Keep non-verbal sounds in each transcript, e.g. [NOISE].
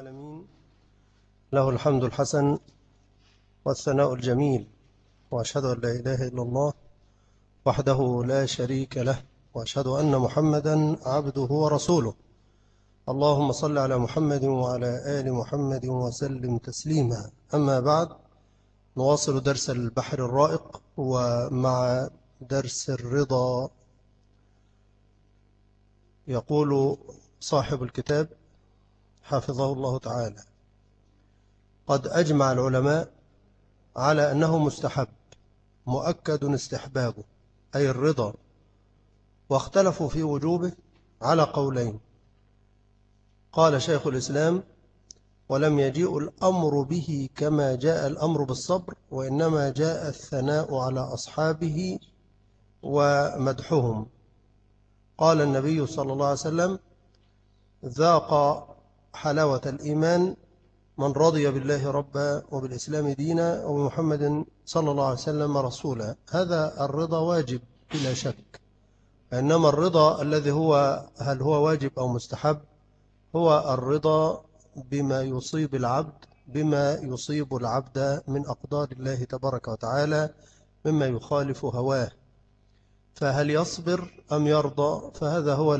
العالمين. له الحمد الحسن والثناء الجميل وأشهد أن لا إله إلا الله وحده لا شريك له وأشهد أن محمدا عبده ورسوله. اللهم صل على محمد وعلى آل محمد وسلم تسليما. أما بعد نواصل درس البحر الرائق ومع درس الرضا يقول صاحب الكتاب حفظه الله تعالى. قد أجمع العلماء على أنه مستحب مؤكد استحبابه أي الرضا واختلفوا في وجوبه على قولين. قال شيخ الإسلام ولم يجيء الأمر به كما جاء الأمر بالصبر وإنما جاء الثناء على أصحابه ومدحهم. قال النبي صلى الله عليه وسلم ذاق حلاوة الإيمان من رضي بالله ربا وبالإسلام دينا وبمحمد صلى الله عليه وسلم رسولا. هذا الرضا واجب بلا شك. إنما الرضا الذي هو هل هو واجب أو مستحب؟ هو الرضا بما يصيب العبد بما يصيب العبد من أقدار الله تبارك وتعالى مما يخالف هواه. فهل يصبر أم يرضى؟ فهذا هو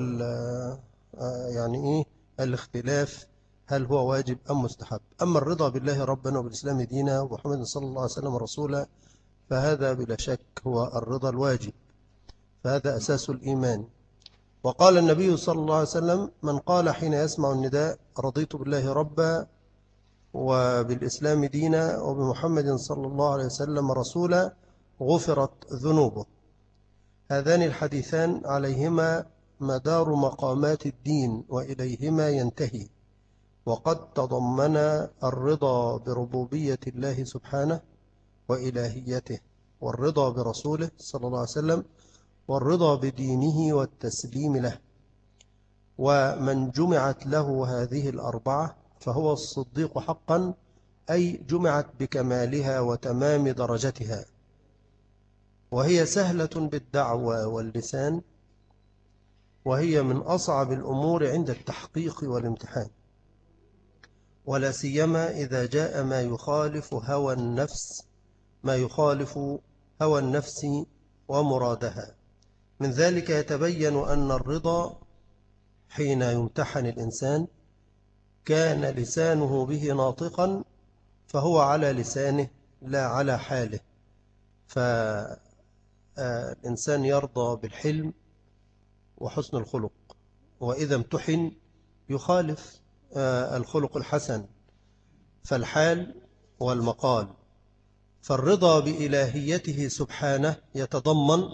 يعني إيه؟ الاختلاف هل هو واجب أم مستحب. أما الرضا بالله ربنا وبالإسلام دينا ومحمد صلى الله عليه وسلم رسولا فهذا بلا شك هو الرضا الواجب فهذا أساس الإيمان. وقال النبي صلى الله عليه وسلم من قال حين يسمع النداء رضيت بالله ربا وبالإسلام دينا وبمحمد صلى الله عليه وسلم رسولا غفرت ذنوبه. هذان الحديثان عليهما مدار مقامات الدين وإليهما ينتهي. وقد تضمن الرضا بربوبية الله سبحانه وإلهيته والرضا برسوله صلى الله عليه وسلم والرضا بدينه والتسليم له. ومن جمعت له هذه الأربعة فهو الصديق حقا أي جمعت بكمالها وتمام درجتها. وهي سهلة بالدعوة واللسان وهي من أصعب الأمور عند التحقيق والامتحان ولا سيما إذا جاء ما يخالف هوى النفس ما يخالف هوى النفس ومرادها. من ذلك يتبين أن الرضا حين يمتحن الإنسان كان لسانه به ناطقا فهو على لسانه لا على حاله. فالإنسان يرضى بالحلم وحسن الخلق. وإذا امتحن يخالف آه، الخلق الحسن. فالحال والمقال. فالرضا بإلهيته سبحانه يتضمن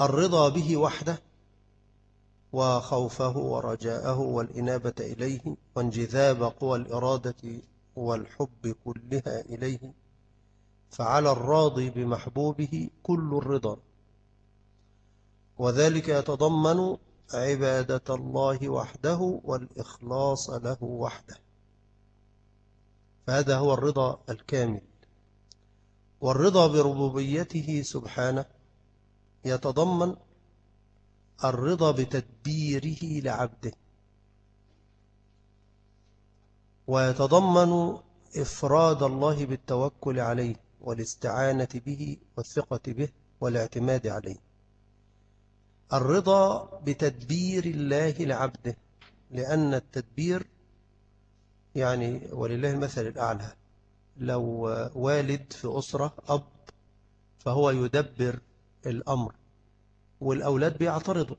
الرضا به وحده وخوفه ورجاءه والإنابة إليه وانجذاب قوى الإرادة والحب كلها إليه. فعلى الراضي بمحبوبه كل الرضا. وذلك يتضمن عبادة الله وحده والإخلاص له وحده. فهذا هو الرضا الكامل. والرضا بربوبيته سبحانه يتضمن الرضا بتدبيره لعبده. ويتضمن إفراد الله بالتوكل عليه والاستعانة به والثقة به والاعتماد عليه. الرضا بتدبير الله لعبده لأن التدبير يعني ولله المثل الأعلى. لو والد في أسرة أب فهو يدبر الأمر والأولاد بيعترضوا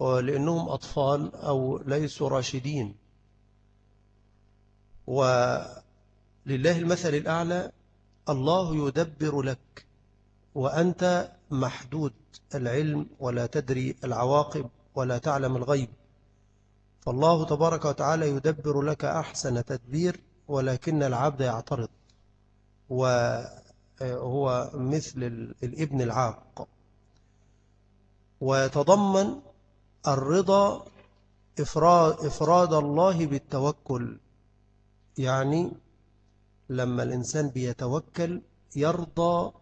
لأنهم أطفال أو ليسوا راشدين. ولله المثل الأعلى الله يدبر لك وأنت محدود العلم ولا تدري العواقب ولا تعلم الغيب. فالله تبارك وتعالى يدبر لك أحسن تدبير ولكن العبد يعترض وهو مثل الإبن العاق. ويتضمن الرضا إفراد, إفراد الله بالتوكل. يعني لما الإنسان بيتوكل يرضى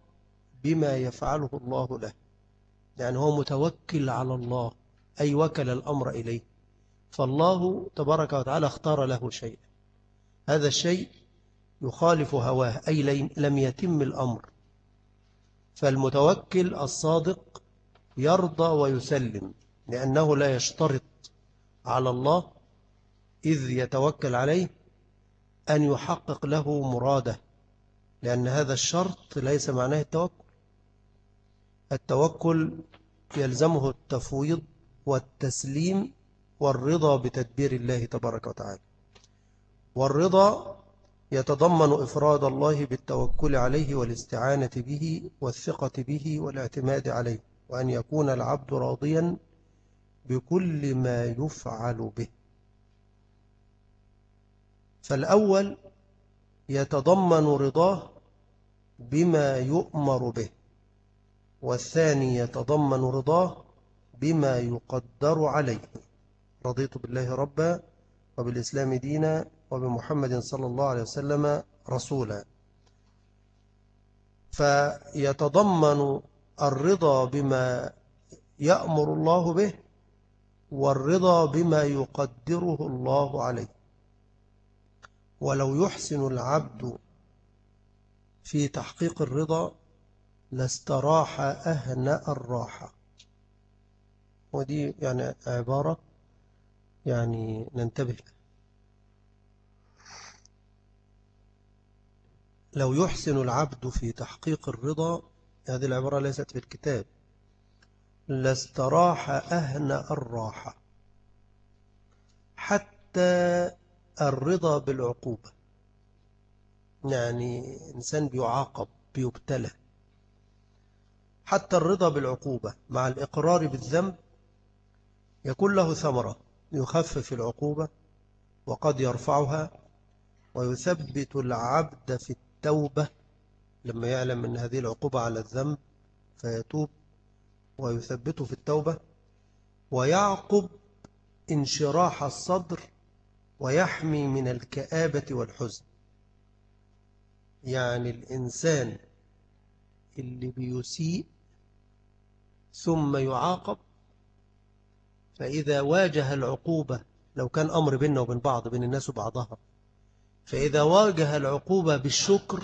بما يفعله الله له. يعني هو متوكل على الله أي وكل الأمر إليه. فالله تبارك وتعالى اختار له شيء هذا الشيء يخالف هواه أي لم يتم الأمر. فالمتوكل الصادق يرضى ويسلم لأنه لا يشترط على الله إذ يتوكل عليه أن يحقق له مراده. لأن هذا الشرط ليس معناه التوكل. التوكل يلزمه التفويض والتسليم والرضا بتدبير الله تبارك وتعالى. والرضا يتضمن إفراد الله بالتوكل عليه والاستعانة به والثقة به والاعتماد عليه وأن يكون العبد راضيا بكل ما يفعل به. فالأول يتضمن رضاه بما يؤمر به. والثاني يتضمن رضاه بما يقدر عليه. رضيت بالله ربا وبالإسلام دينا وبمحمد صلى الله عليه وسلم رسولا. فيتضمن الرضا بما يأمر الله به والرضا بما يقدره الله عليه. ولو يحسن العبد في تحقيق الرضا لاستراح أهنأ الراحة. ودي يعني عبارة يعني ننتبه. لو يحسن العبد في تحقيق الرضا هذه العبارة ليست في الكتاب. لاستراح أهنأ الراحة. حتى الرضا بالعقوبة. يعني إنسان بيعاقب بيبتلى. حتى الرضا بالعقوبة مع الإقرار بالذنب يكون له ثمرة يخفف العقوبة وقد يرفعها ويثبت العبد في التوبة. لما يعلم أن هذه العقوبة على الذنب فيتوب ويثبته في التوبة ويعقب انشراح الصدر ويحمي من الكآبة والحزن. يعني الإنسان اللي بيسيء ثم يعاقب. فإذا واجه العقوبة لو كان أمر بيننا وبين بعض بين الناس وبعضها. فإذا واجه العقوبة بالشكر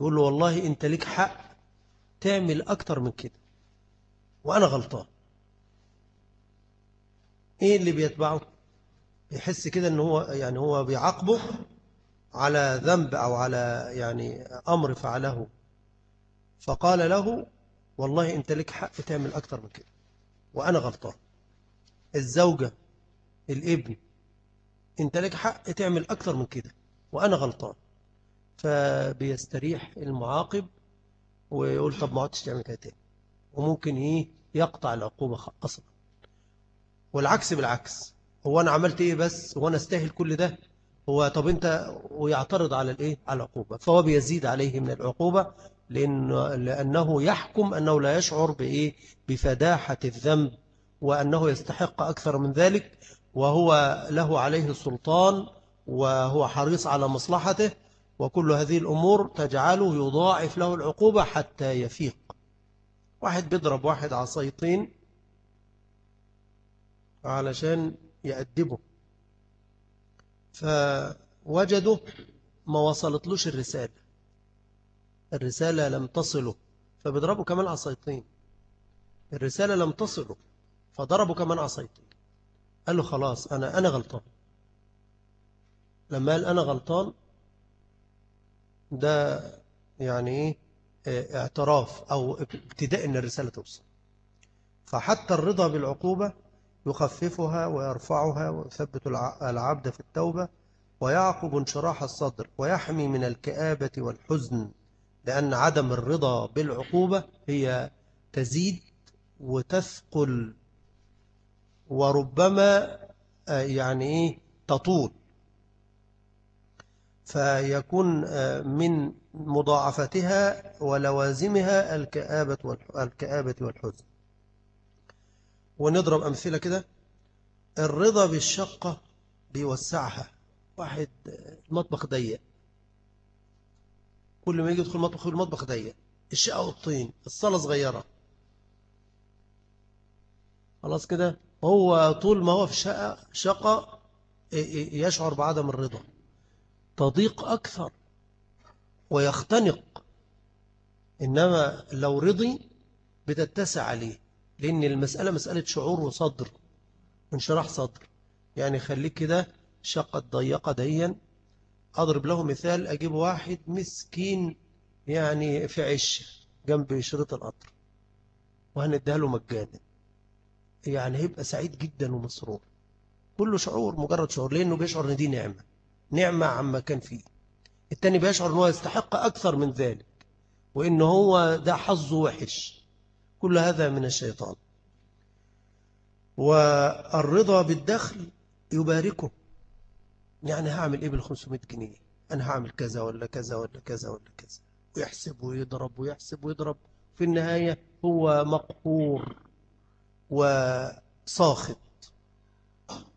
يقول له والله أنت لك حق تعمل أكتر من كده. وأنا غلطان. إيه اللي بيتبعه؟ يحس كده أنه هو يعني هو بيعاقبه على ذنب أو على يعني أمر فعله. فقال له والله أنت لك حق تعمل أكتر من كده. وأنا غلطان. الزوجة الابن أنت لك حق تعمل أكتر من كده. وأنا غلطان. فبيستريح المعاقب ويقول طب ما عدتش تعمل كده تاني. وممكن إيه يقطع العقوبة أصلا. والعكس بالعكس. هو أنا عملت إيه بس؟ هو أنا استاهل كل ده؟ هو طب أنت ويعترض على الإيه؟ على العقوبة. فهو بيزيد عليه من العقوبة لأنه, لأنه يحكم أنه لا يشعر بإيه؟ بفداحة الذنب وأنه يستحق أكثر من ذلك وهو له عليه السلطان وهو حريص على مصلحته وكل هذه الأمور تجعله يضاعف له العقوبة حتى يفيق. واحد بيضرب واحد عصايتين علشان يأدبه. فوجدوا ما وصلتلوش الرسالة. الرسالة لم تصله فبيضربوا كمان عصايتين. الرسالة لم تصله فضربوا كمان عصايتين. قال له خلاص أنا أنا غلطان. لما قال أنا غلطان ده يعني إيه؟ اعتراف أو ابتداء أن الرسالة توصل. فحتى الرضا بالعقوبة يخففها ويرفعها ويثبت العبد في التوبة ويعقب انشراح الصدر ويحمي من الكآبة والحزن. لأن عدم الرضا بالعقوبة هي تزيد وتثقل وربما آه، يعني إيه تطول. فيكون آه، من مضاعفتها ولوازمها الكآبة الكآبة والحزن. ونضرب أمثلة كده. الرضا بالشقة بيوسعها. واحد المطبخ ضيق. كل ما يجي يدخل المطبخ المطبخ ضيق. الشقة والطين الصالة صغيرة. خلاص كده؟ هو طول ما هو في شقة, شقة يشعر بعدم الرضا. تضيق أكثر ويختنق. إنما لو رضي بتتسع عليه. لأن المسألة مسألة شعور وصدر انشراح صدر. يعني خليك كده شقة ضيقة ديا أضرب له مثال أجيب واحد مسكين يعني في عش جنب شريط القطر وهنديها له مجانا. يعني هيبقى سعيد جدا ومسرور. كله شعور مجرد شعور لأنه بيشعر إن دي نعمة. نعمة عما كان فيه. التاني بيشعر أنه يستحق أكثر من ذلك وإن هو ده حظه وحش. كل هذا من الشيطان. والرضا بالدخل يباركه. يعني هعمل إيه بال500 جنيه؟ أنا هعمل كذا ولا كذا ولا كذا ولا كذا. ويحسب ويضرب ويحسب ويضرب. في النهاية هو مقهور وساخط.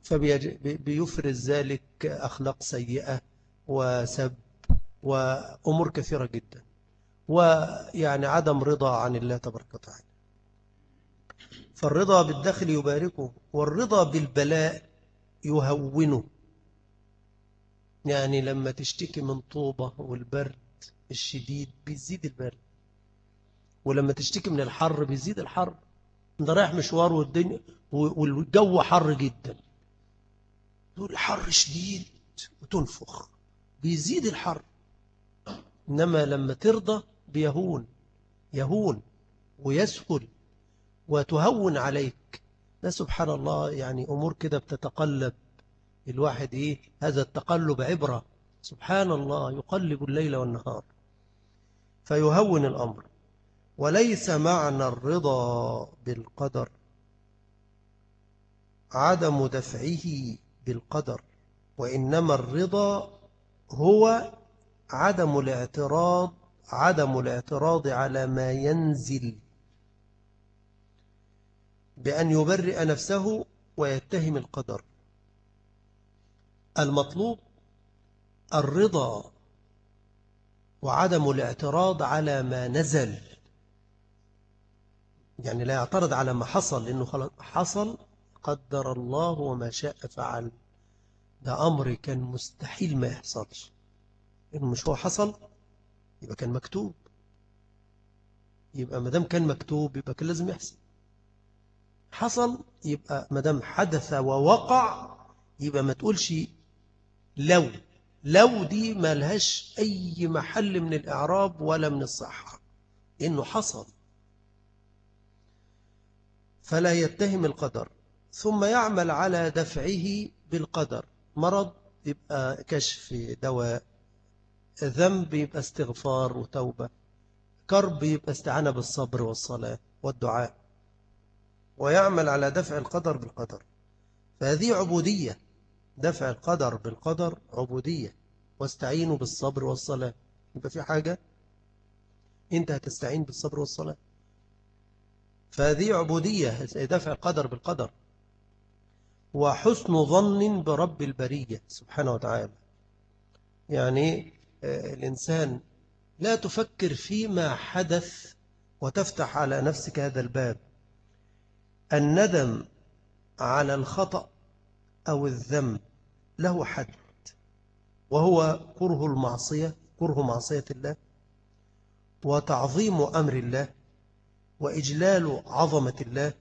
فبيفرز ذلك أخلاق سيئة وسب وأمور كثيرة جدا. ويعني عدم رضا عن الله تبارك وتعالى. فالرضا بالدخل يباركه والرضا بالبلاء يهونه. يعني لما تشتكي من طوبة والبرد الشديد بيزيد البرد. ولما تشتكي من الحر بيزيد الحر. انت رايح مشوار والدنيا والجو حر جدا. تقول الحر شديد وتنفخ. بيزيد الحر. إنما لما ترضى بيهون. يهون ويسهل وتهون عليك. ده سبحان الله يعني أمور كده بتتقلب. الواحد إيه؟ هذا التقلب عبرة. سبحان الله يقلب الليل والنهار. فيهون الأمر. وليس معنى الرضا بالقدر. عدم دفعه بالقدر. وإنما الرضا هو عدم الاعتراض عدم الاعتراض على ما ينزل. بأن يبرئ نفسه ويتهم القدر. المطلوب الرضا وعدم الاعتراض على ما نزل. يعني لا يعترض على ما حصل لأنه حصل قدر الله وما شاء فعل. ده أمر كان مستحيل ما يحصلش. إنه مش هو حصل يبقى كان مكتوب. يبقى مدام كان مكتوب يبقى كان لازم يحصل. حصل يبقى مدام حدث ووقع يبقى ما تقولش لو لو دي ما لهاش أي محل من الإعراب ولا من الصحة إنه حصل. فلا يتهم القدر ثم يعمل على دفعه بالقدر. مرض يبقى كشف دواء ذنب يبقى استغفار وتوبة. كرب يبقى استعانة بالصبر والصلاة والدعاء. ويعمل على دفع القدر بالقدر. فهذه عبودية. دفع القدر بالقدر عبودية واستعينوا بالصبر والصلاة. يبقى في حاجة؟ أنت هتستعين بالصبر والصلاة. فهذه عبودية دفع القدر بالقدر. وحسن ظن برب البرية سبحانه وتعالى. يعني آه، الإنسان لا تفكر فيما حدث وتفتح على نفسك هذا الباب. الندم على الخطأ أو الذنب له حد وهو كره المعصية كره معصية الله وتعظيم أمر الله وإجلال عظمة الله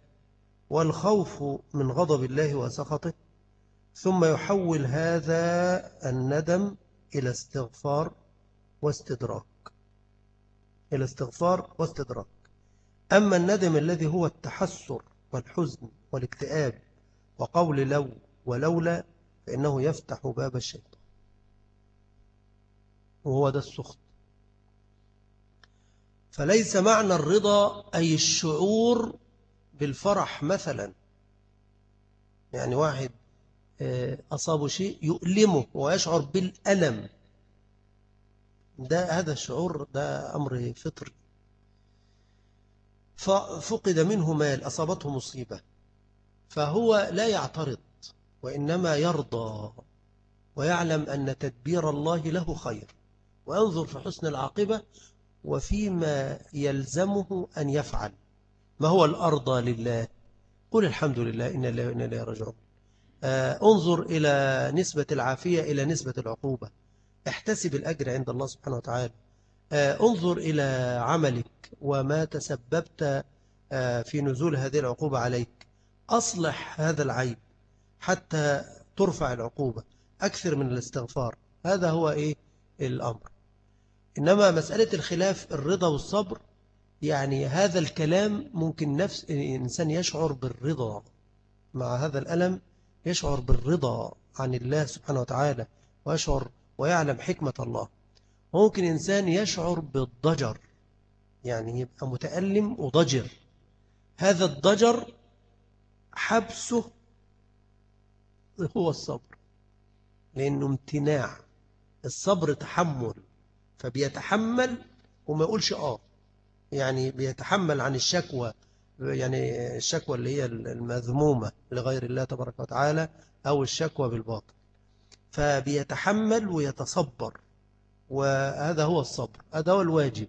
والخوف من غضب الله وسخطه. ثم يحول هذا الندم إلى استغفار واستدراك. إلى استغفار واستدراك. أما الندم الذي هو التحسر والحزن والاكتئاب وقول لو ولولا فإنه يفتح باب الشيطان. وهو ده السخط. فليس معنى الرضا أي الشعور بالفرح مثلا. يعني واحد آه، أصابه شيء يؤلمه ويشعر بالألم. ده هذا الشعور ده أمر فطري. ففقد منه مال أصابته مصيبة. فهو لا يعترض. وإنما يرضى ويعلم أن تدبير الله له خير. وينظر في حسن العاقبة وفيما يلزمه أن يفعل. ما هو الأرضى لله؟ قل الحمد لله إن الله وإن إليه راجعون. آه، انظر إلى نسبة العافية إلى نسبة العقوبة. احتسب الأجر عند الله سبحانه وتعالى. آه، انظر إلى عملك وما تسببت آه، في نزول هذه العقوبة عليك. أصلح هذا العيب. حتى ترفع العقوبة أكثر من الاستغفار. هذا هو إيه؟ الأمر. إنما مسألة الخلاف الرضا والصبر يعني هذا الكلام ممكن نفس الإنسان يشعر بالرضا. مع هذا الألم يشعر بالرضا عن الله سبحانه وتعالى ويشعر ويعلم حكمة الله. ممكن إنسان يشعر بالضجر يعني يبقى متألم وضجر. هذا الضجر حبسه [LAUGHS] هو الصبر. لأنه امتناع. الصبر تحمل. فبيتحمل وما يقولش آه. يعني بيتحمل عن الشكوى. يعني الشكوى اللي هي المذمومة لغير الله تبارك وتعالى أو الشكوى بالباطل. فبيتحمل ويتصبر. وهذا هو الصبر. هذا هو الواجب.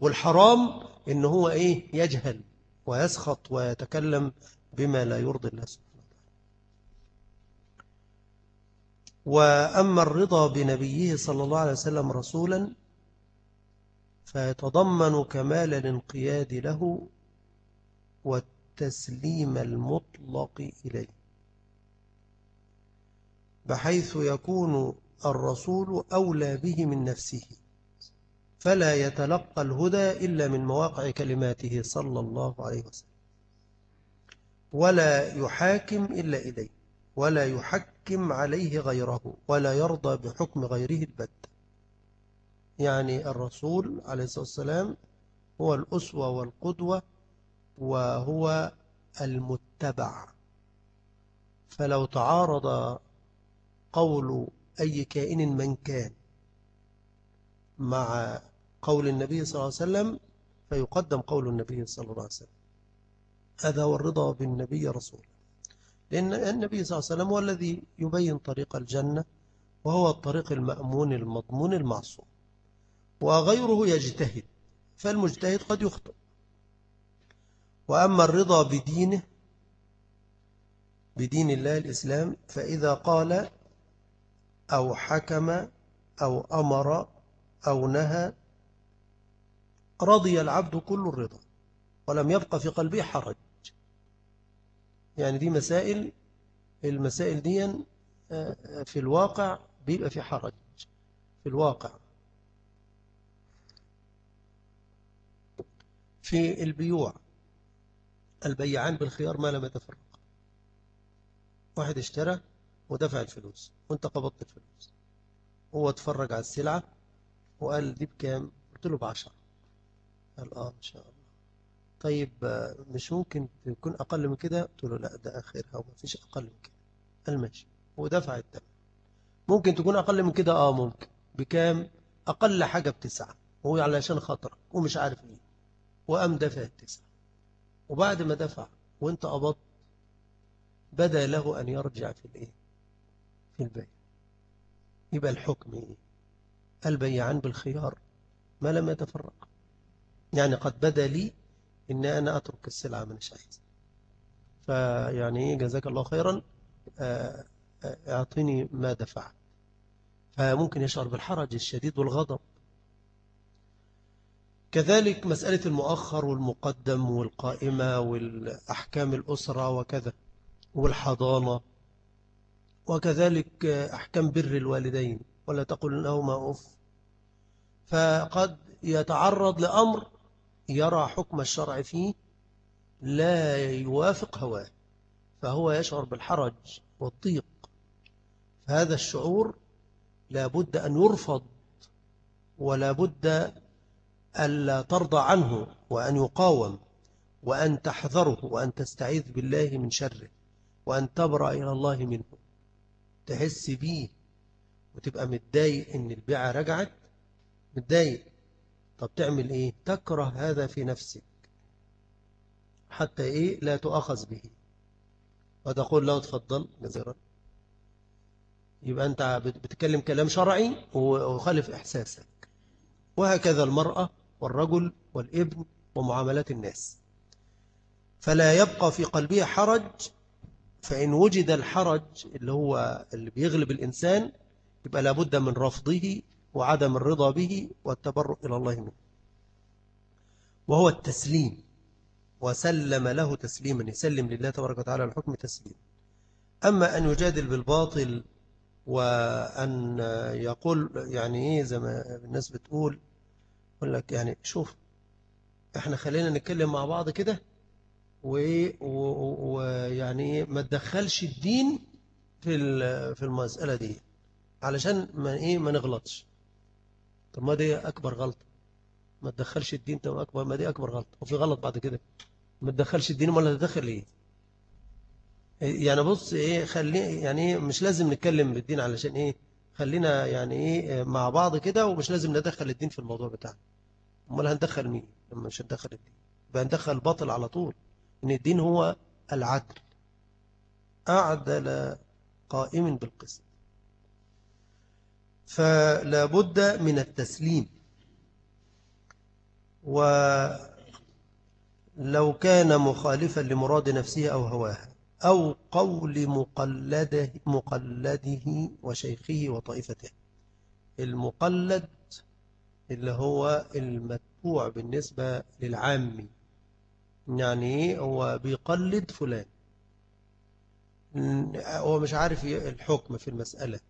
والحرام إن هو إيه؟ يجهل ويسخط ويتكلم بما لا يرضي الله سبحانه. وأما الرضا بنبيه صلى الله عليه وسلم رسولا فيتضمن كمال الانقياد له والتسليم المطلق إليه بحيث يكون الرسول أولى به من نفسه فلا يتلقى الهدى إلا من مواقع كلماته صلى الله عليه وسلم ولا يحاكم إلا إليه ولا يحكم عليه غيره ولا يرضى بحكم غيره البت. يعني الرسول عليه الصلاة والسلام هو الأسوة والقدوة وهو المتبع. فلو تعارض قول أي كائن من كان مع قول النبي صلى الله عليه وسلم فيقدم قول النبي صلى الله عليه وسلم. هذا هو الرضا بالنبي رسول لأن النبي صلى الله عليه وسلم هو الذي يبين طريق الجنة وهو الطريق المأمون المضمون المعصوم. وغيره يجتهد فالمجتهد قد يخطئ. وأما الرضا بدينه بدين الله الإسلام فإذا قال أو حكم أو أمر أو نهى رضي العبد كل الرضا ولم يبقى في قلبه حرج. يعني دي مسائل المسائل دي آه، في الواقع بيبقى في حرج. في الواقع. في البيوع. البيعان بالخيار ما لم يتفرق. واحد اشترى ودفع الفلوس وانت قبضت الفلوس. هو اتفرج على السلعة وقال دي بكام؟ قلت له بعشرة. قال آه إن شاء الله. طيب مش ممكن تكون أقل من كده؟ قلت له لا ده آخرها وما فيش أقل من كده. قال ماشي. ودفع الثمن ممكن تكون أقل من كده؟ آه ممكن. بكام؟ أقل حاجة بتسعة. وهو علشان خاطرك ومش عارف ليه وقام دفع التسعة. وبعد ما دفع وانت قبضت بدا له أن يرجع في الإيه؟ في البيع. يبقى الحكم إيه؟ البيعان بالخيار ما لم يتفرق يعني قد بدا لي ان أنا أترك السلعة من عايز فيعني إيه جزاك الله خيرا. آه، آه، أعطيني ما دفعت فممكن يشعر بالحرج الشديد والغضب. كذلك مسألة المؤخر والمقدم والقائمة والأحكام الأسرة وكذا والحضانة وكذلك أحكام بر الوالدين ولا تقول لهما أف. فقد يتعرض لأمر يرى حكم الشرع فيه لا يوافق هواه فهو يشعر بالحرج والضيق. هذا الشعور لا بد أن يرفض ولا بد ألا ترضى عنه وأن يقاوم وأن تحذره وأن تستعيذ بالله من شره وأن تبرأ إلى الله منه. تحس بيه وتبقى متضايق إن البيعة رجعت متضايق. طب تعمل إيه؟ تكره هذا في نفسك. حتى إيه؟ لا تؤخذ به. وتقول له تفضل جزيرا. يبقى أنت بتتكلم كلام شرعي وخالف إحساسك. وهكذا المرأة والرجل والابن ومعاملات الناس. فلا يبقى في قلبه حرج فإن وجد الحرج اللي هو اللي بيغلب الإنسان يبقى لابد من رفضه وعدم الرضا به والتبرؤ إلى الله منه. وهو التسليم. وسلم له تسليما يسلم لله تبارك وتعالى الحكم تسليم أما أن يجادل بالباطل وأن يقول يعني إيه زي ما الناس بتقول يقول لك يعني شوف إحنا خلينا نتكلم مع بعض كده ويعني ما تدخلش الدين في في المسألة دي. علشان ما إيه ما نغلطش. طب ما دي أكبر غلطة. ما تدخلش الدين طب أكبر ما دي أكبر غلطة. وفي غلط بعد كده. ما تدخلش الدين ولا تدخل إيه؟ يعني بص إيه خلي يعني مش لازم نتكلم بالدين علشان إيه؟ خلينا يعني إيه مع بعض كده ومش لازم ندخل الدين في الموضوع بتاعنا. أمال هندخل مين؟ لما مش هندخل الدين. يبقى هندخل الباطل على طول. إن الدين هو العدل. أعدل قائم بالقسط. فلا بد من التسليم. ولو كان مخالفا لمراد نفسه أو هواها أو قول مقلده, مقلده وشيخه وطائفته. المقلد اللي هو المتبوع بالنسبة للعامي يعني هو بيقلد فلان. هو مش عارف الحكم في المسألة.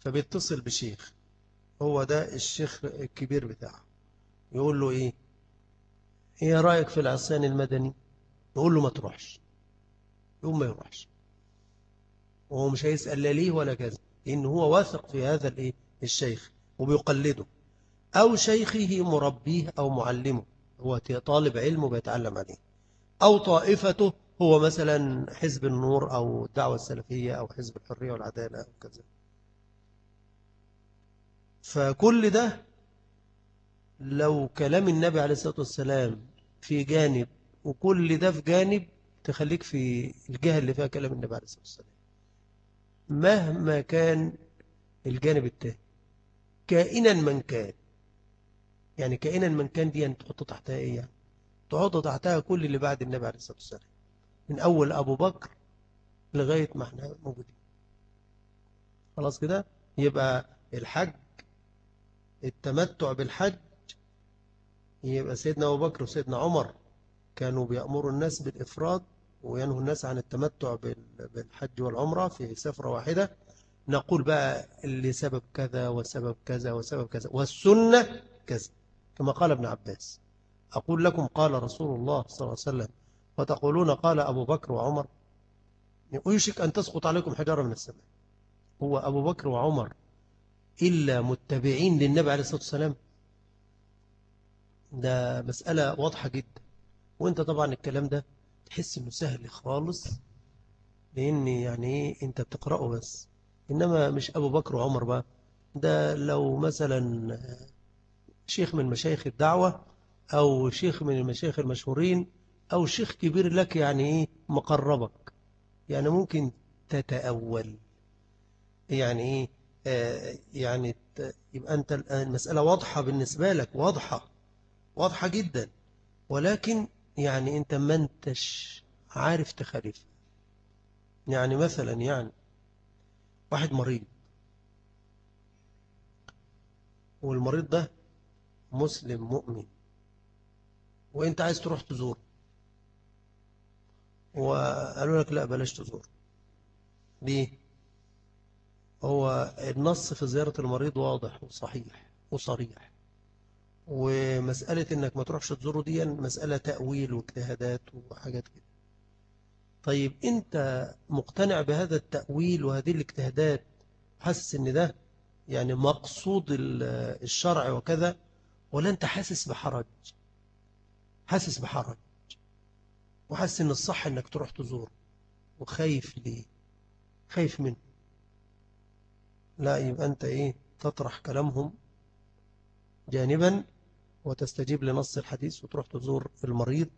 فبيتصل بشيخ. هو ده الشيخ الكبير بتاعه. يقول له إيه؟ إيه رأيك في العصيان المدني؟ يقول له ما تروحش. يقول ما يروحش. وهو مش هيسأل لا ليه ولا كذا لأن هو واثق في هذا الإيه؟ الشيخ وبيقلده. أو شيخه مربيه أو معلمه هو طالب علم وبيتعلم عليه. أو طائفته هو مثلا حزب النور أو الدعوة السلفية أو حزب الحرية والعدالة أو كذا. فكل ده لو كلام النبي عليه الصلاة والسلام في جانب وكل ده في جانب تخليك في الجهة اللي فيها كلام النبي عليه الصلاة والسلام. مهما كان الجانب التاني. كائنا من كان. يعني كائنا من كان دي تحط تحتها إيه يعني؟ تحط تحتها كل اللي بعد النبي عليه الصلاة والسلام. من أول أبو بكر لغاية ما إحنا موجودين. خلاص كده؟ يبقى الحج التمتع بالحج. يبقى سيدنا أبو بكر وسيدنا عمر كانوا بيأمروا الناس بالإفراد وينهوا الناس عن التمتع بالحج والعمرة في سفرة واحدة. نقول بقى اللي سبب كذا وسبب كذا وسبب كذا والسنة كذا كما قال ابن عباس. أقول لكم قال رسول الله صلى الله عليه وسلم وتقولون قال أبو بكر وعمر ويشك أن تسقط عليكم حجارة من السماء. هو أبو بكر وعمر إلا متبعين للنبي عليه الصلاة والسلام. ده مسألة واضحة جدا. وانت طبعا الكلام ده تحس إنه سهل خالص لأن يعني إيه أنت بتقرأه بس. إنما مش أبو بكر وعمر بقى. ده لو مثلا شيخ من مشايخ الدعوة أو شيخ من المشايخ المشهورين أو شيخ كبير لك يعني إيه مقربك. يعني ممكن تتأول. يعني إيه آه يعني يبقى أنت المسألة واضحة بالنسبة لك واضحة واضحة جدا. ولكن يعني أنت ما أنتش عارف تخالف يعني مثلا يعني واحد مريض. والمريض ده مسلم مؤمن. وأنت عايز تروح تزور وقالوا لك لا بلاش تزور ليه؟ هو النص في زيارة المريض واضح وصحيح وصريح. ومسألة إنك ما تروحش تزوره دي مسألة تأويل واجتهادات وحاجات كده. طيب أنت مقتنع بهذا التأويل وهذه الاجتهادات؟ حاسس إن ده يعني مقصود الشرع وكذا؟ ولا أنت حاسس بحرج؟ حاسس بحرج. وحاسس إن الصح إنك تروح تزور وخايف ليه؟ خايف منه. لا يبقى أنت إيه تطرح كلامهم جانبا وتستجيب لنص الحديث وتروح تزور المريض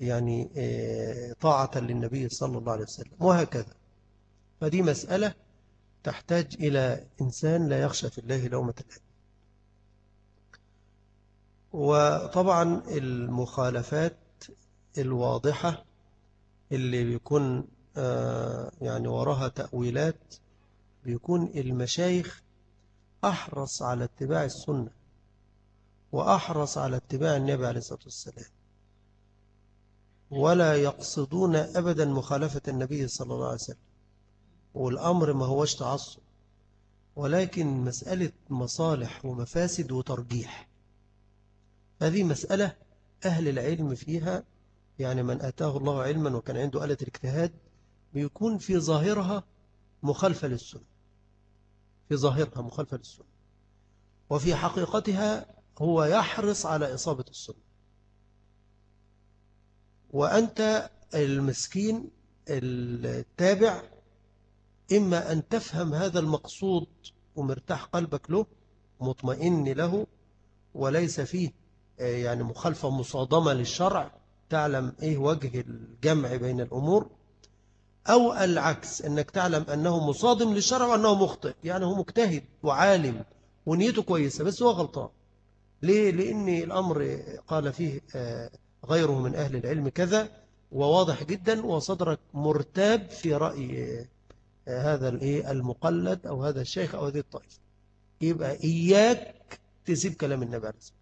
يعني آه، طاعة للنبي صلى الله عليه وسلم وهكذا. فدي مسألة تحتاج إلى إنسان لا يخشى في الله لومة الأب وطبعا المخالفات الواضحة اللي بيكون آه، يعني وراها تأويلات بيكون المشايخ أحرص على اتباع السنة وأحرص على اتباع النبي عليه الصلاة والسلام. ولا يقصدون أبدا مخالفة النبي صلى الله عليه وسلم. والأمر ما هوش تعصب ولكن مسألة مصالح ومفاسد وترجيح. هذه مسألة أهل العلم فيها يعني من أتاه الله علما وكان عنده آلة الاجتهاد بيكون في ظاهرها مخالفة للسنة. في ظاهرها مخالفة للسنة. وفي حقيقتها هو يحرص على إصابة السنة. وأنت المسكين التابع إما أن تفهم هذا المقصود ومرتاح قلبك له مطمئن له وليس فيه آه، يعني مخالفة مصادمة للشرع تعلم إيه وجه الجمع بين الأمور أو العكس أنك تعلم أنه مصادم للشرع وأنه مخطئ يعني هو مجتهد وعالم ونيته كويسة بس هو غلطان. ليه؟ لأن الأمر قال فيه آه، غيره من أهل العلم كذا وواضح جدا وصدرك مرتاب في رأي آه، هذا المقلد أو هذا الشيخ أو هذه الطائفة. يبقى إياك تسيب كلام النبي عليه الصلاة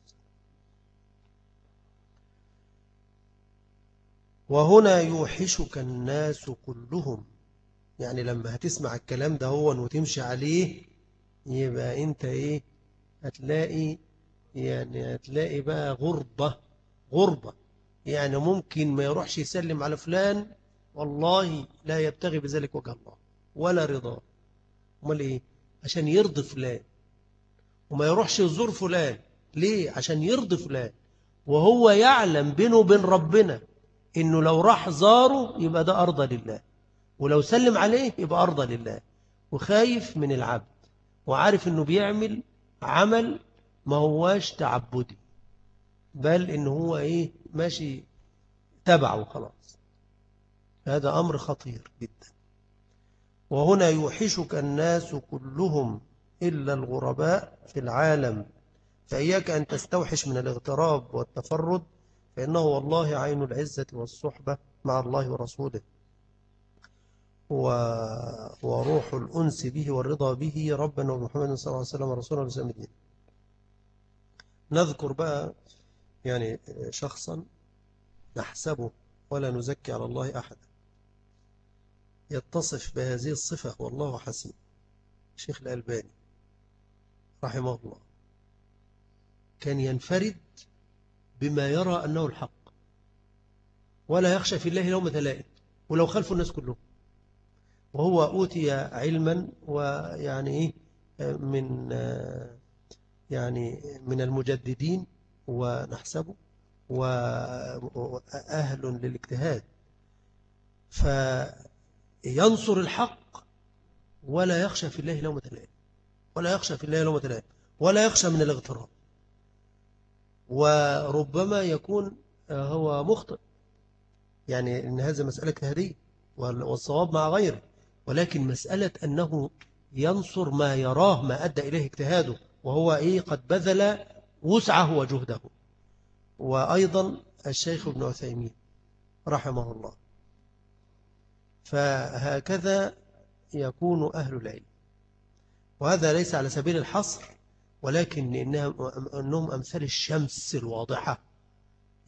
وهنا يوحشك الناس كلهم. يعني لما هتسمع الكلام ده هو وتمشي عليه يبقى أنت إيه؟ هتلاقي يعني هتلاقي بقى غربة غربة. يعني ممكن ما يروحش يسلم على فلان والله لا يبتغي بذلك وجه الله ولا رضا. أمال إيه؟ عشان يرضي فلان. وما يروحش يزور فلان. ليه؟ عشان يرضي فلان. وهو يعلم بينه وبين ربنا. إنه لو راح زاره يبقى ده أرضى لله ولو سلم عليه يبقى أرضى لله. وخايف من العبد وعارف إنه بيعمل عمل ما هواش تعبدي بل إن هو إيه ماشي تبعه خلاص. هذا أمر خطير جدا. وهنا يوحشك الناس كلهم إلا الغرباء في العالم فإياك أن تستوحش من الاغتراب والتفرد فإنه والله عين العزة والصحبة مع الله ورسوله. وروح الأنس به والرضا به ربنا ومحمد صلى الله عليه وسلم ورسوله وسلم نذكر بقى يعني شخصا نحسبه ولا نزكي على الله أحدا يتصف بهذه الصفة والله حسيب. شيخ الألباني رحمه الله. كان ينفرد بما يرى أنه الحق. ولا يخشى في الله لومة لائم ولو خلفوا الناس كلهم. وهو أوتي علما ويعني من يعني من المجددين ونحسبه وأهل للاجتهاد. فينصر الحق ولا يخشى في الله لومة لائم. ولا يخشى في الله لومة لائم. ولا يخشى من الاغتراب. وربما يكون هو مخطئ. يعني إن هذا مسألة اجتهادية والصواب مع غيره. ولكن مسألة أنه ينصر ما يراه ما أدى إليه اجتهاده وهو إيه؟ قد بذل وسعه وجهده. وأيضا الشيخ ابن عثيمين رحمه الله. فهكذا يكون أهل العلم. وهذا ليس على سبيل الحصر. ولكن إنهم أمثال الشمس الواضحة.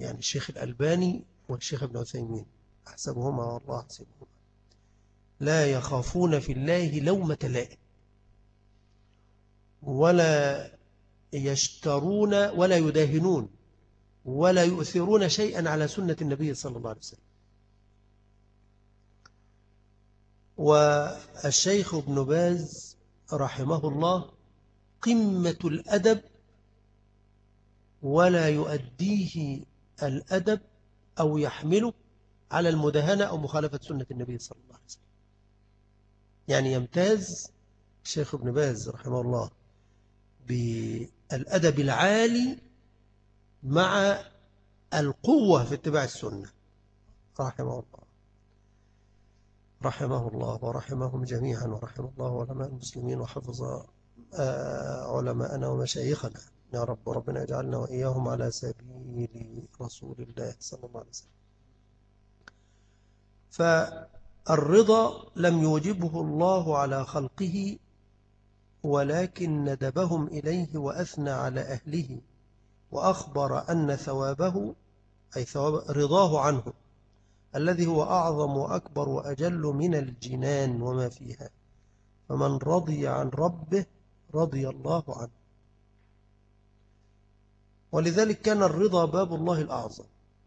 يعني الشيخ الألباني والشيخ ابن عثيمين أحسبهما والله أحسبهما. لا يخافون في الله لومة لائم ولا يشترون ولا يداهنون ولا يؤثرون شيئا على سنة النبي صلى الله عليه وسلم. والشيخ ابن باز رحمه الله قمة الأدب ولا يؤديه الأدب أو يحمله على المدهنة أو مخالفة سنة النبي صلى الله عليه وسلم. يعني يمتاز الشيخ ابن باز رحمه الله بالأدب العالي مع القوة في اتباع السنة. رحمه الله. رحمه الله ورحمهم جميعا ورحم الله علماء المسلمين وحفظ علماءنا ومشايخنا. يا رب ربنا يجعلنا وإياهم على سبيل رسول الله صلى الله عليه وسلم. فالرضا لم يوجبه الله على خلقه ولكن ندبهم إليه وأثنى على أهله وأخبر أن ثوابه أي ثواب رضاه عنه الذي هو أعظم وأكبر وأجل من الجنان وما فيها. فمن رضي عن ربه رضي الله عنه. ولذلك كان الرضا باب الله الأعظم.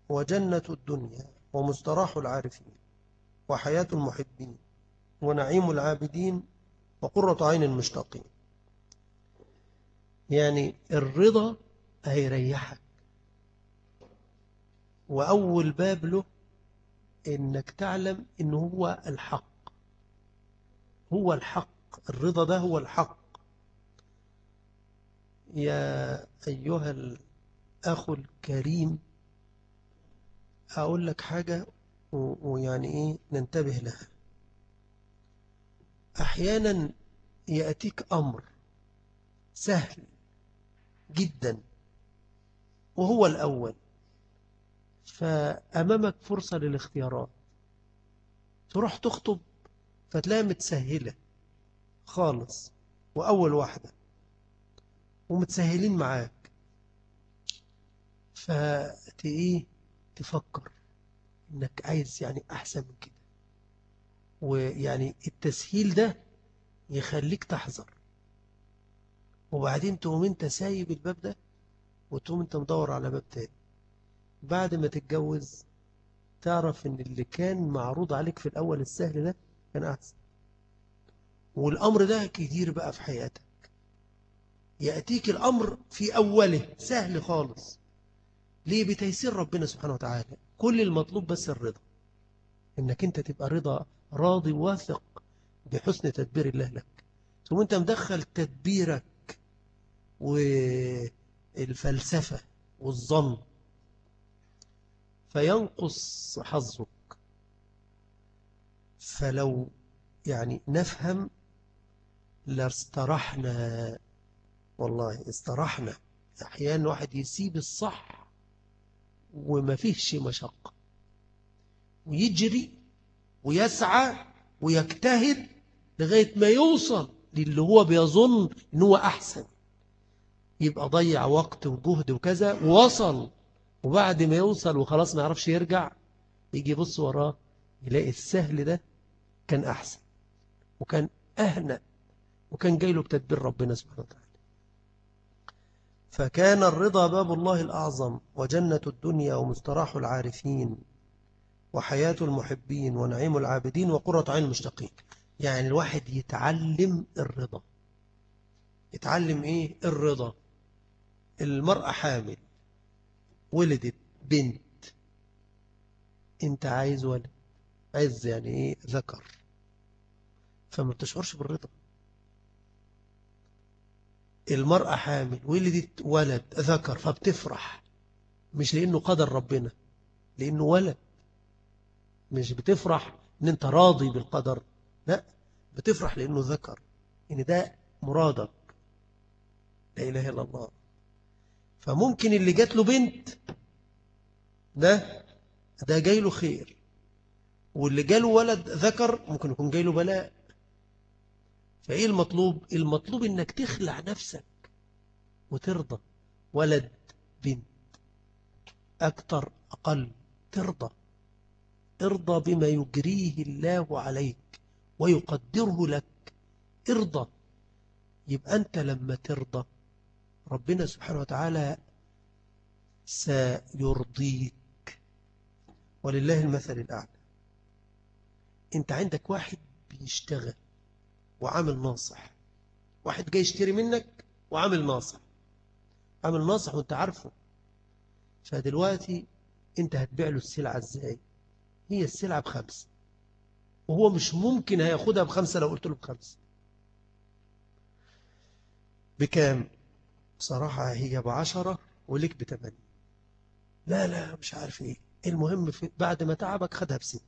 وجنة الدنيا ومستراح العارفين وحياة المحبين ونعيم العابدين وقرة عين المشتاقين. يعني الرضا هيريحك. وأول باب له إنك تعلم إنه هو الحق. هو الحق. الرضا ده هو الحق. يا أيها الأخ الكريم أقول لك حاجة ويعني إيه ننتبه لها. أحيانا يأتيك أمر سهل جدا وهو الأول فأمامك فرصة للاختيارات. تروح تخطب فتلاقيها متسهلة خالص وأول واحدة. ومتسهلين معاك. فتإيه تفكر إنك عايز يعني أحسن من كده. ويعني التسهيل ده يخليك تحذر. وبعدين تقوم أنت سايب الباب ده وتقوم أنت مدور على باب تاني. بعد ما تتجوز تعرف إن اللي كان معروض عليك في الأول السهل ده كان أحسن. والأمر ده كتير بقى في حياتك. يأتيك الأمر في أوله سهل خالص. ليه؟ بتيسير ربنا سبحانه وتعالى. كل المطلوب بس الرضا. إنك أنت تبقى رضا راضي واثق بحسن تدبير الله لك. ثم أنت مدخل تدبيرك والفلسفة والظن. فينقص حظك. فلو يعني نفهم لاسترحنا والله استرحنا. أحيانا واحد يسيب الصح وما فيهش مشقة. ويجري ويسعى ويجتهد لغاية ما يوصل للي هو بيظن ان هو أحسن. يبقى ضيع وقت وجهد وكذا ووصل. وبعد ما يوصل وخلاص ما يعرفش يرجع يجي يبص وراه يلاقي السهل ده كان أحسن. وكان أهنأ. وكان جاي له بتدبير ربنا سبحانه وتعالى. فكان الرضا باب الله الأعظم وجنة الدنيا ومستراح العارفين وحياة المحبين ونعيم العابدين وقرة عين المشتقين. يعني الواحد يتعلم الرضا. يتعلم إيه؟ الرضا. المرأة حامل ولدت بنت. أنت عايز ولد؟ عايز يعني إيه؟ ذكر. فما بتشعرش بالرضا. المرأة حامل ولدت ولد ذكر فبتفرح. مش لأنه قدر ربنا لأنه ولد. مش بتفرح إن أنت راضي بالقدر لا بتفرح لأنه ذكر. ان ده مرادك. لا إله إلا الله. فممكن اللي جات له بنت ده ده جاي له خير. واللي جاله ولد ذكر ممكن يكون جاي له بلاء. فإيه المطلوب؟ المطلوب إنك تخلع نفسك وترضى. ولد بنت أكتر أقل ترضى. ارضى بما يجريه الله عليك ويقدره لك. ارضى. يبقى أنت لما ترضى ربنا سبحانه وتعالى سيرضيك. ولله المثل الأعلى. أنت عندك واحد بيشتغل. وعامل ناصح. واحد جاي يشتري منك وعامل ناصح. عامل ناصح وانت عارفه. فدلوقتي انت هتبيع له السلعة إزاي؟ هي السلعة بخمسة. وهو مش ممكن هياخدها بخمسة لو قلت له بخمسة. بكام؟ بصراحة هي بعشرة وليك بتمانية لا لا مش عارف إيه. المهم بعد ما تعبك خدها بست.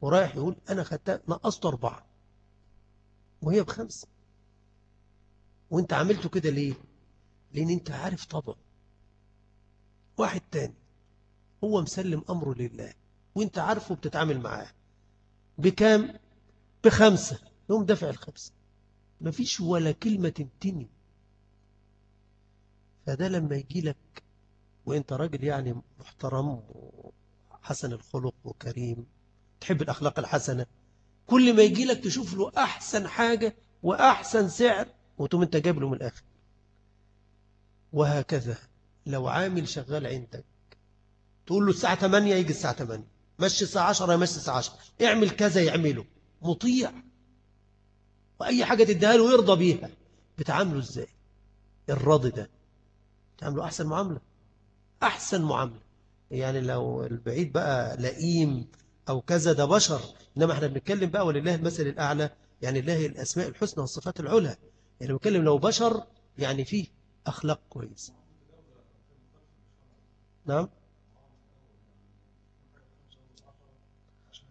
ورايح يقول أنا خدتها نقصت أربعة. وهي بخمسة وانت عملته كده ليه؟ لأن انت عارف طبعه. واحد تاني هو مسلم أمره لله وانت عارفه بتتعامل معاه. بكام؟ بخمسة. يوم دفع الخمسة. مفيش ولا كلمة تنتني فده لما يجي لك وانت راجل يعني محترم وحسن الخلق وكريم تحب الأخلاق الحسنة كل ما يجي لك تشوف له أحسن حاجة وأحسن سعر وتم أنت جايب له من الآخر. وهكذا لو عامل شغال عندك تقول له الساعة 8 يجي الساعة 8 مشي الساعة 10 يمشي الساعة 10 اعمل كذا يعمله. مطيع. وأي حاجة تديها له يرضى بيها. بتعامله إزاي؟ الراضي ده. تعمله أحسن معاملة. أحسن معاملة. يعني لو البعيد بقى لئيم أو كذا ده بشر. إنما إحنا بنتكلم بقى ولله المثل الأعلى يعني الله الأسماء الحسنى والصفات العلى. يعني بنتكلم لو بشر يعني فيه أخلاق كويس. نعم؟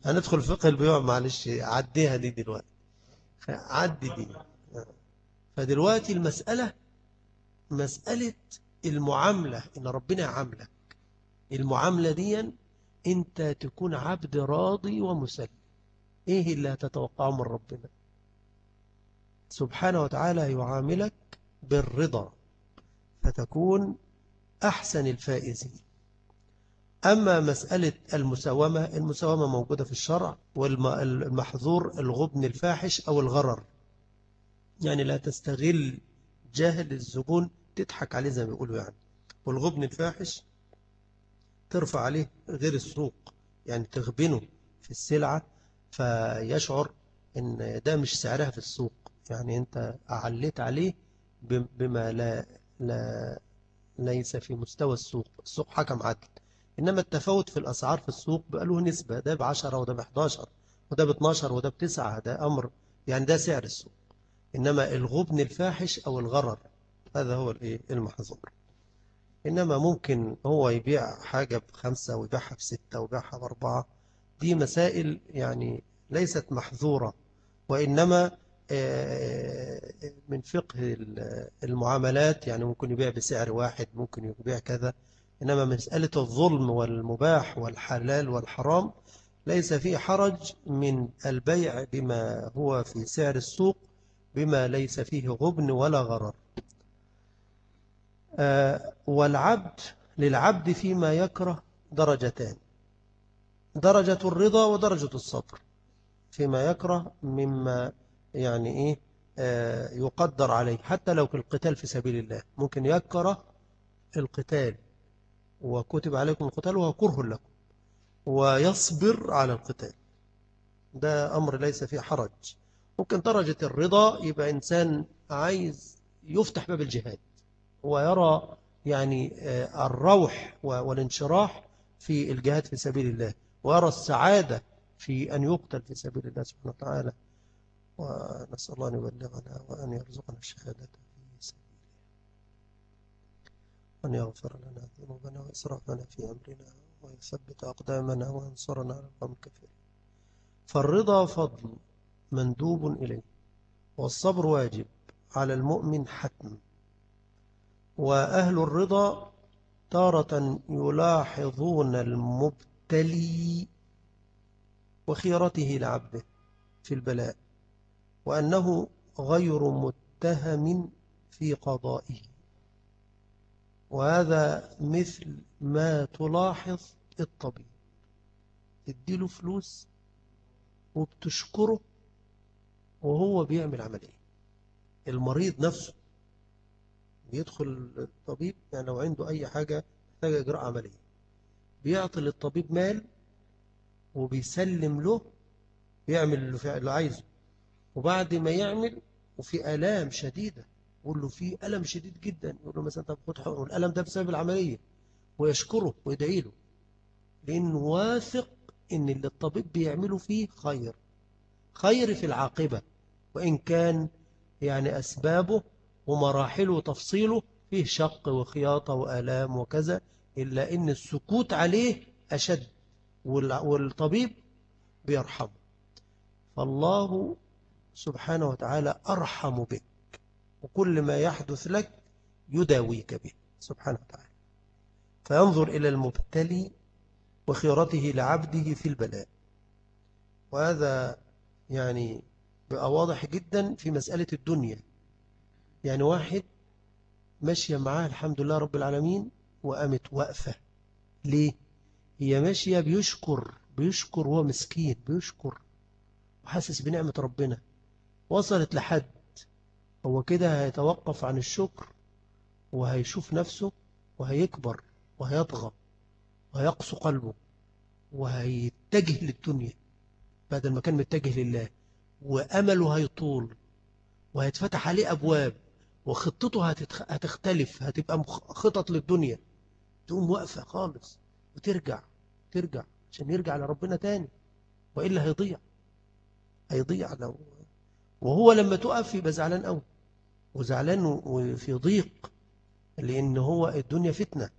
هندخل فقه البيوع معلش عديها دي دلوقتي. عدي دي. فدلوقتي المسألة مسألة المعاملة. إن ربنا يعاملك المعاملة دي أنت تكون عبد راضي ومسلم. إيه اللي هتتوقعه من ربنا؟ سبحانه وتعالى يعاملك بالرضا فتكون أحسن الفائزين. أما مسألة المساومة المساومة موجودة في الشرع والمحظور الغبن الفاحش أو الغرر. يعني لا تستغل جهل الزبون تضحك عليه زي ما بيقولوا يعني. والغبن الفاحش ترفع عليه غير السوق يعني تغبنه في السلعة فيشعر إن ده مش سعرها في السوق. يعني أنت أعليت عليه بما لا, لا ليس في مستوى السوق. السوق حكم عدل. إنما التفاوت في الأسعار في السوق بقى له نسبة. ده بعشرة وده ب11 وده ب12 وده بتسعة ده أمر يعني ده سعر السوق. إنما الغبن الفاحش أو الغرر هذا هو المحظور. إنما ممكن هو يبيع حاجة بخمسة ويبيعها بستة ويبيعها بأربعة. دي مسائل يعني ليست محظورة وإنما آه، من فقه المعاملات يعني ممكن يبيع بسعر واحد ممكن يبيع كذا. إنما مسألة الظلم والمباح والحلال والحرام ليس فيه حرج من البيع بما هو في سعر السوق بما ليس فيه غبن ولا غرر. والعبد للعبد فيما يكره درجتان درجة الرضا ودرجة الصبر فيما يكره مما يعني إيه آه، يقدر عليه حتى لو في القتال في سبيل الله ممكن يكره القتال وكتب عليكم القتال وهو كره لكم ويصبر على القتال. ده أمر ليس فيه حرج. ممكن درجة الرضا يبقى إنسان عايز يفتح باب الجهاد. ويرى يعني آه، الروح والانشراح في الجهاد في سبيل الله ويرى السعادة في أن يقتل في سبيل الله سبحانه وتعالى. ونسأل الله أن يبلغنا وأن يرزقنا الشهادة في سبيله وأن يغفر لنا ذنوبنا وإسرافنا في أمرنا ويثبت أقدامنا وينصرنا على القوم الكافرين. فالرضا فضل مندوب إليه والصبر واجب على المؤمن حتم وأهل الرضا تارة يلاحظون المبتلي وخيرته لعبده في البلاء وأنه غير متهم في قضائه. وهذا مثل ما تلاحظ الطبيب. تديله فلوس وبتشكره وهو بيعمل عملية. المريض نفسه بيدخل الطبيب يعني لو عنده أي حاجة محتاج إجراء عملية. بيعطي للطبيب مال وبيسلم له يعمل اللي عايزه. وبعد ما يعمل وفي آلام شديدة يقول له في ألم شديد جدا يقول له مثلا طب خد حقن والألم ده بسبب العملية. ويشكره ويدعي له. لأنه واثق إن اللي الطبيب بيعمله فيه خير. خير في العاقبة. وإن كان يعني أسبابه ومراحله وتفصيله فيه شق وخياطة وآلام وكذا إلا إن السكوت عليه أشد والطبيب بيرحمه. فالله سبحانه وتعالى أرحم بك وكل ما يحدث لك يداويك به سبحانه وتعالى. فينظر إلى المبتلي وخيرته لعبده في البلاء. وهذا يعني بقى واضح جدا في مسألة الدنيا. يعني واحد ماشية معاه الحمد لله رب العالمين وقامت واقفة. ليه؟ هي ماشية بيشكر بيشكر هو مسكين بيشكر وحاسس بنعمة ربنا. وصلت لحد. هو كده هيتوقف عن الشكر وهيشوف نفسه وهيكبر وهيطغى وهيقسو قلبه وهيتجه للدنيا بدل ما كان متجه لله. وأمله هيطول وهيتفتح عليه أبواب. وخطته هتختلف هتبقى خطط للدنيا. تقوم واقفة خالص وترجع ترجع عشان يرجع لربنا تاني. وإلا هيضيع هيضيع لو وهو لما تقف يبقى زعلان قوي وزعلان وفي ضيق لأن هو الدنيا فتنة.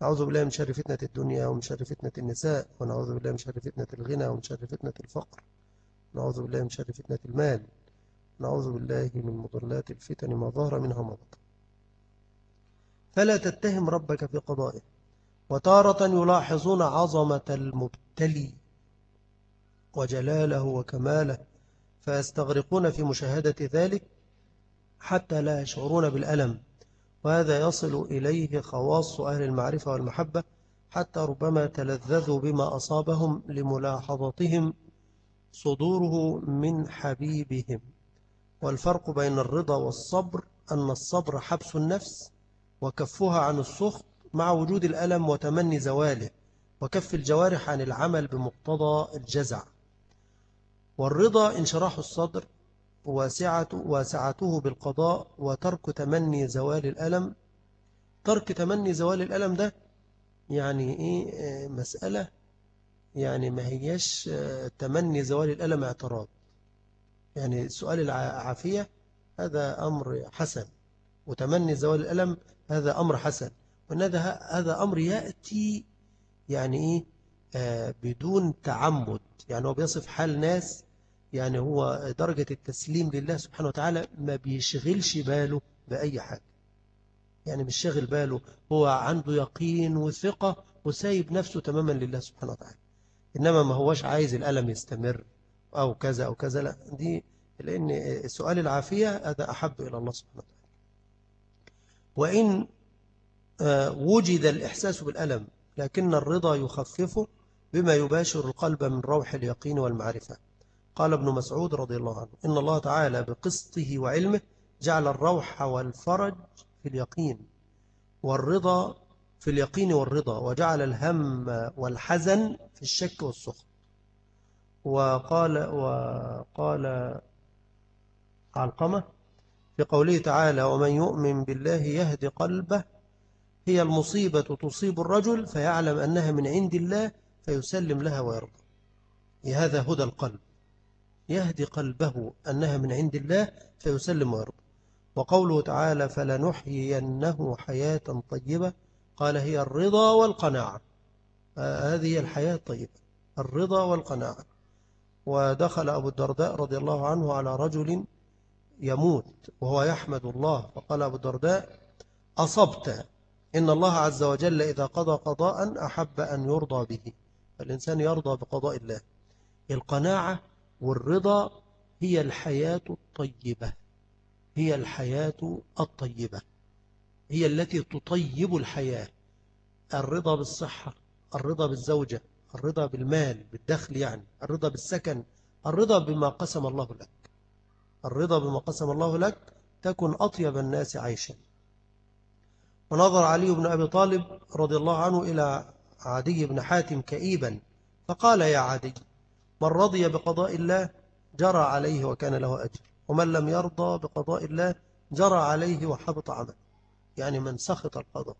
نعوذ بالله من شر فتنة الدنيا ومن شر فتنة النساء ونعوذ بالله من شر فتنة الغنى ومن شر فتنة الفقر. نعوذ بالله من شر فتنة المال. نعوذ بالله من مضلات الفتن ما ظهر منها ما بطن. فلا تتهم ربك في قضائه. وتارة يلاحظون عظمة المبتلي وجلاله وكماله فيستغرقون في مشاهدة ذلك حتى لا يشعرون بالألم. وهذا يصل إليه خواص أهل المعرفة والمحبة حتى ربما تلذذوا بما أصابهم لملاحظتهم صدوره من حبيبهم. والفرق بين الرضا والصبر أن الصبر حبس النفس وكفها عن السخط مع وجود الألم وتمني زواله وكف الجوارح عن العمل بمقتضى الجزع. والرضا انشراح الصدر واسعته, بالقضاء وترك تمني زوال الألم. ترك تمني زوال الألم ده يعني إيه؟ مسألة يعني ما هيش تمني زوال الألم اعتراض. يعني سؤال العافية هذا أمر حسن. وتمني زوال الألم هذا أمر حسن. وأن هذا أمر يأتي يعني إيه؟ آه بدون تعمد. يعني هو بيصف حال ناس يعني هو درجة التسليم لله سبحانه وتعالى ما بيشغلش باله بأي حاجة. يعني مش شغل باله. هو عنده يقين وثقة وسايب نفسه تماما لله سبحانه وتعالى. إنما ما هوش عايز الألم يستمر. أو كذا أو كذا لا دي لأن سؤال العافية هذا أحب إلى الله سبحانه وتعالى. وإن آه، وجد الإحساس بالألم لكن الرضا يخففه بما يباشر القلب من روح اليقين والمعرفة. قال ابن مسعود رضي الله عنه إن الله تعالى بقسطه وعلمه جعل الروح والفرج في اليقين والرضا في اليقين والرضا وجعل الهم والحزن في الشك والسخط. وقال وقال علقمة في قوله تعالى ومن يؤمن بالله يهدي قلبه هي المصيبة تصيب الرجل فيعلم أنها من عند الله فيسلم لها ويرضى. هذا هدى القلب. يهدي قلبه أنها من عند الله فيسلم ويرضى. وقوله تعالى فلنحيينه حياة طيبة. قال هي الرضا والقناعة. هذه الحياة الطيبة. الرضا والقناعة. ودخل أبو الدرداء رضي الله عنه على رجل يموت وهو يحمد الله. فقال أبو الدرداء أصبت. إن الله عز وجل إذا قضى قضاء أحب أن يرضى به. فالإنسان يرضى بقضاء الله. القناعة والرضا هي الحياة الطيبة. هي الحياة الطيبة. هي التي تطيب الحياة. الرضا بالصحة الرضا بالزوجة الرضا بالمال بالدخل يعني الرضا بالسكن الرضا بما قسم الله لك. الرضا بما قسم الله لك تكن أطيب الناس عيشا. ونظر علي بن أبي طالب رضي الله عنه إلى عدي بن حاتم كئيبا فقال يا عدي من رضي بقضاء الله جرى عليه وكان له أجر ومن لم يرضى بقضاء الله جرى عليه وحبط عمل يعني من سخط القضاء.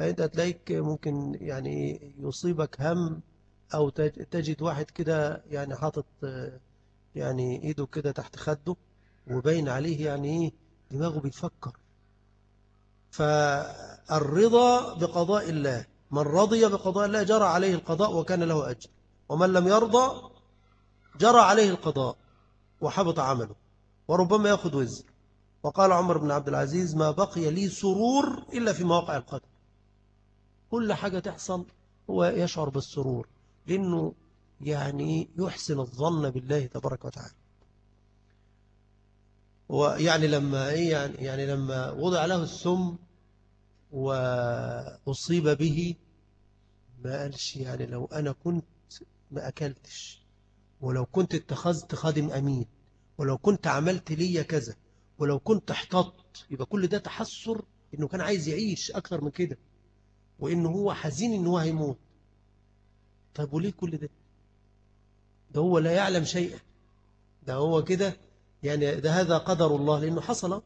فأنت تلاقيك ممكن يعني يصيبك هم أو تجد واحد كده يعني حاطط يعني إيده كده تحت خده وبين عليه يعني إيه دماغه بيفكر فالرضا بقضاء الله من رضي بقضاء الله جرى عليه القضاء وكان له أجر. ومن لم يرضى جرى عليه القضاء وحبط عمله وربما يأخذ وزر. وقال عمر بن عبد العزيز ما بقي لي سرور إلا في مواقع القدر. كل حاجة تحصل هو يشعر بالسرور لأنه يعني يحسن الظن بالله تبارك وتعالى. ويعني لما إيه يعني, يعني لما وضع له السم وأصيب به ما قالش يعني لو أنا كنت ما أكلتش ولو كنت اتخذت خادم أمين ولو كنت عملت لي كذا ولو كنت احتطت يبقى كل ده تحسر إنه كان عايز يعيش أكثر من كده. وإنه هو حزين إنه هيموت. طيب وليه كل ده؟ ده هو لا يعلم شيئا. ده هو كده يعني ده هذا قدر الله لأنه حصل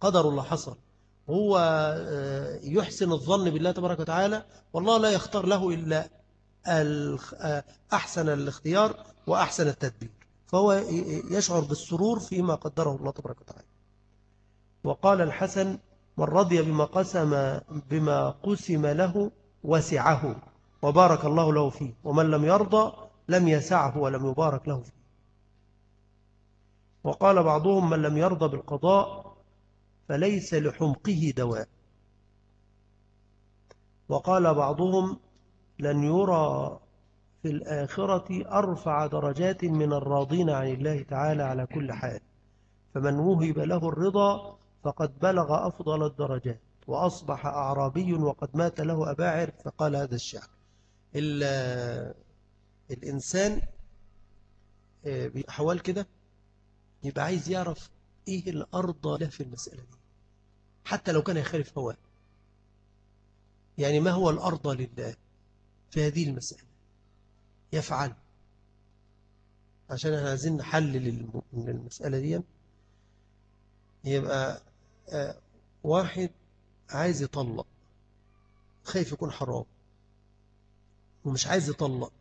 قدر الله حصل. هو آه، يحسن الظن بالله تبارك وتعالى والله لا يختار له إلا آه، أحسن الاختيار وأحسن التدبير. فهو يشعر بالسرور فيما قدره الله تبارك وتعالى. وقال الحسن من رضي بما قسم بما قسم له وسعه. وبارك الله له فيه. ومن لم يرضى لم يسعه ولم يبارك له فيه. وقال بعضهم من لم يرضى بالقضاء فليس لحمقه دواء. وقال بعضهم لن يرى في الآخرة أرفع درجات من الراضين عن الله تعالى على كل حال. فمن وهب له الرضا فقد بلغ أفضل الدرجات وأصبح أعرابي وقد مات له أباعر فقال هذا الشعر الإنسان آه، بأحوال كده يبقى عايز يعرف إيه الأرض له في المسألة دي حتى لو كان يخالف هواه. يعني ما هو الأرض لله في هذه المسألة؟ يفعل. عشان إحنا عايزين نحلل المسألة دي يبقى واحد عايز يطلق. خايف يكون حرام. ومش عايز يطلق.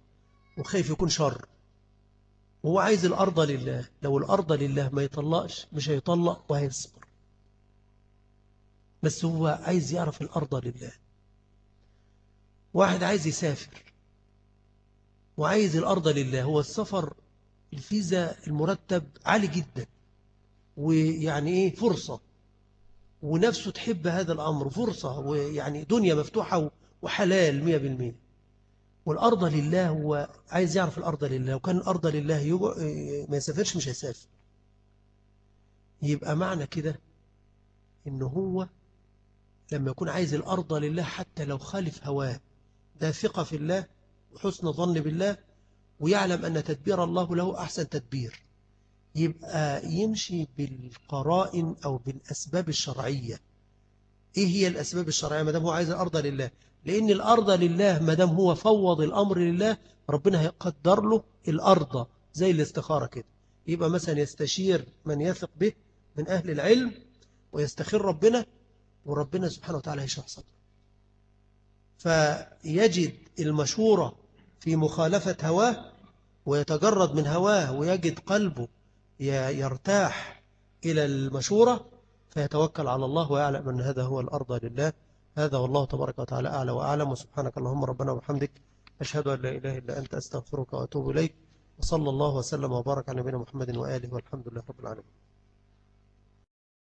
وخايف يكون شر. وهو عايز الأرض لله. لو الأرض لله ما يطلقش مش هيطلق وهيصبر. بس هو عايز يعرف الأرض لله. واحد عايز يسافر. وعايز الأرض لله. هو السفر الفيزا المرتب عالي جدا. ويعني إيه؟ فرصة. ونفسه تحب هذا الأمر فرصة ويعني دنيا مفتوحة وحلال مية بالمية. والأرض لله هو عايز يعرف الأرض لله وكان الأرض لله ما يسافرش مش هيسافر. يبقى معنى كده إنه هو لما يكون عايز الأرض لله حتى لو خالف هواه ده ثقة في الله وحسن ظن بالله ويعلم أن تدبير الله له أحسن تدبير. يبقى يمشي بالقرائن أو بالأسباب الشرعية. إيه هي الأسباب الشرعية؟ ما دام هو عايز الأرض لله. لأن الأرض لله ما دام هو فوض الأمر لله ربنا هيقدر له الأرض زي الاستخارة كده. يبقى مثلا يستشير من يثق به من أهل العلم ويستخير ربنا وربنا سبحانه وتعالى يشرح صدره. فيجد المشورة في مخالفة هواه ويتجرد من هواه ويجد قلبه يرتاح إلى المشورة فيتوكل على الله ويعلم أن هذا هو الأرض لله. هذا والله تبارك وتعالى أعلى وأعلم. وسبحانك اللهم ربنا وبحمدك أشهد أن لا إله إلا أنت أستغفرك وأتوب إليك. وصلى الله وسلم وبارك على نبينا محمد وآله والحمد لله رب العالمين.